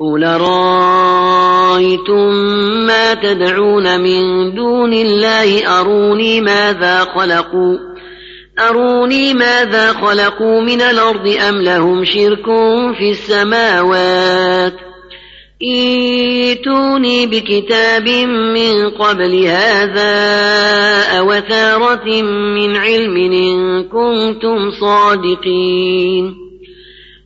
قل رأيتم ما تدعون من دون الله أروني ماذا خلقوا؟ أروني ماذا خلقوا من الأرض أم لهم شرك في السماوات؟ إيتوني بكتاب من قبل هذا أوثارة من علم إن كنتم صادقين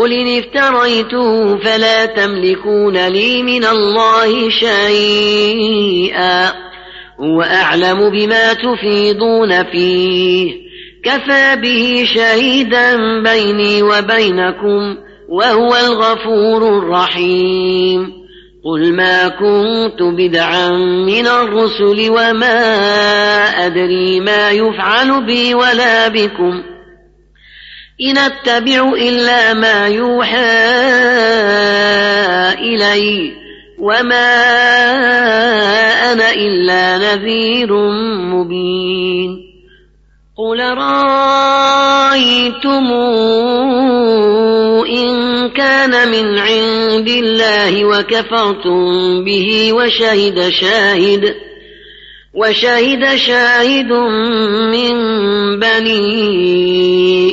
قل إن افتريته فلا تملكون لي من الله شيئا. هو أعلم بما تفيضون فيه. كفى به شهيدا بيني وبينكم وهو الغفور الرحيم. قل ما كنت بدعا من الرسل وما أدري ما يفعل بي ولا بكم. إن أتبع إلا ما يوحى إلي وما أنا إلا نذير مبين. قل رأيتم إن كان من عند الله وكفرتم به وشهد شاهد وشهد شاهد من بني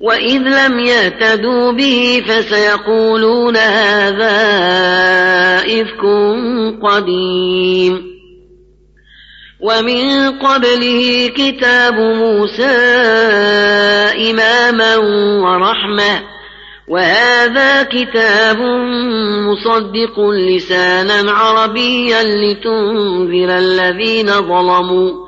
وإذ لم يهتدوا به فسيقولون هذا إفك قديم ومن قبله كتاب موسى إماما ورحمة وهذا كتاب مصدق لسانا عربيا لتنذر الذين ظلموا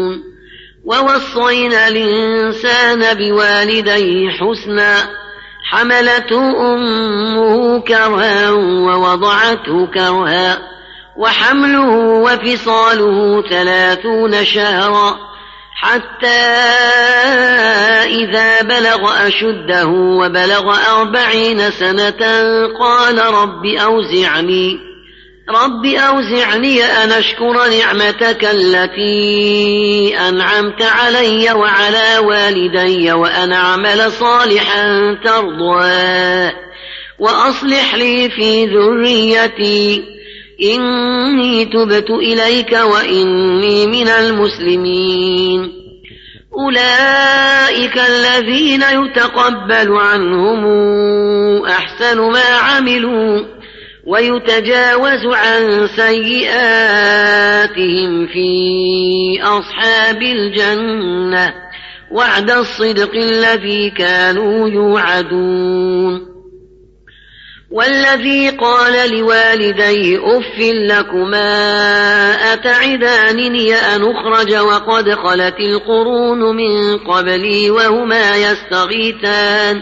ووصينا الإنسان بوالديه حسنا حملته أمه كرها ووضعته كرها وحمله وفصاله ثلاثون شهرا حتى إذا بلغ أشده وبلغ أربعين سنة قال رب أوزعني. رب أوزعني أن أشكر نعمتك التي أنعمت علي وعلى والدي وأن أعمل صالحا ترضاه وأصلح لي في ذريتي إني تبت إليك وإني من المسلمين أولئك الذين يتقبل عنهم أحسن ما عملوا ويتجاوز عن سيئاتهم في أصحاب الجنة وعد الصدق الذي كانوا يوعدون. والذي قال لوالديه أف لكما أتعدانني أن أخرج وقد خلت القرون من قبلي وهما يستغيثان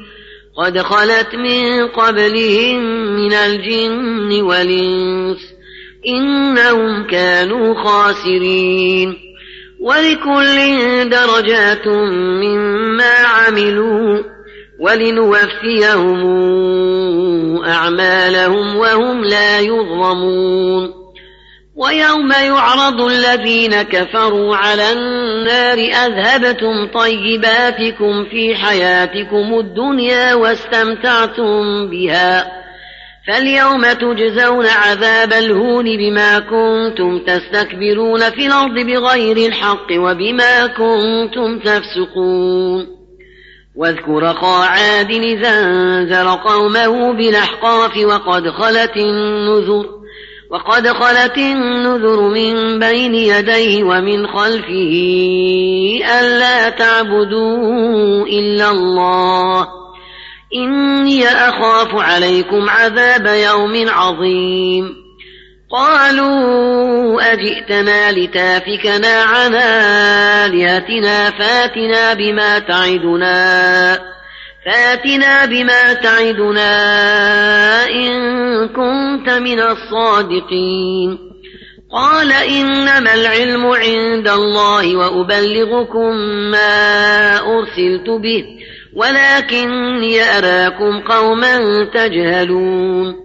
قد خلت من قبلهم من الجن والإنس إنهم كانوا خاسرين ولكل درجات مما عملوا ولنوفيهم أعمالهم وهم لا يظلمون ويوم يعرض الذين كفروا على النار أذهبتم طيباتكم في حياتكم الدنيا واستمتعتم بها فاليوم تجزون عذاب الهون بما كنتم تستكبرون في الأرض بغير الحق وبما كنتم تفسقون واذكر خا عاد إذا انذر قومه بالأحقاف وقد خلت النذر وقد خلت النذر من بين يديه ومن خلفه ألا تعبدوا إلا الله. إني أخاف عليكم عذاب يوم عظيم. قالوا أجئتنا لتافكنا عن آلهتنا فاتنا بما تعدنا. فاتنا بما تعدنا إن كنت من الصادقين قال إنما العلم عند الله وأبلغكم ما أرسلت به ولكني أراكم قوما تجهلون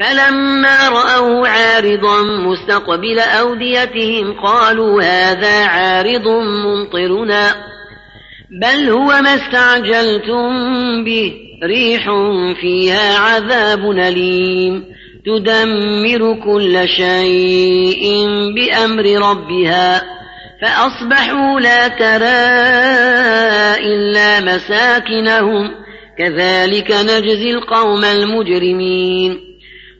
فلما رأوا عارضا مستقبل أوديتهم قالوا هذا عارض ممطرنا بل هو ما استعجلتم به. ريح فيها عذاب أليم. تدمر كل شيء بأمر ربها. فأصبحوا لا ترى إلا مساكنهم. كذلك نجزي القوم المجرمين.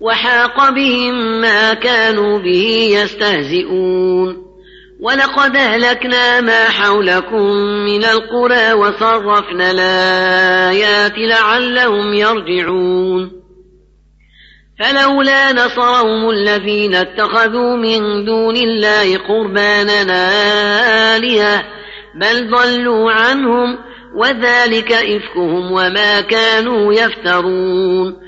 وحاق بهم ما كانوا به يستهزئون. ولقد أهلكنا ما حولكم من القرى وصرفنا الآيات لعلهم يرجعون. فلولا نصرهم الذين اتخذوا من دون الله قربانا آلهة بل ضلوا عنهم وذلك إفكهم وما كانوا يفترون.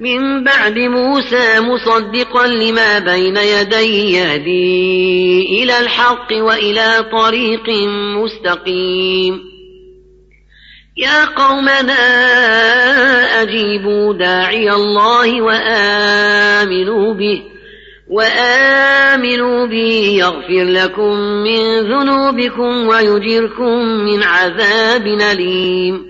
من بعد موسى مصدقا لما بين يديه يهدي إلى الحق وإلى طريق مستقيم. يا قومنا أجيبوا داعي الله وآمنوا به وآمنوا به يغفر لكم من ذنوبكم ويجركم من عذاب أليم.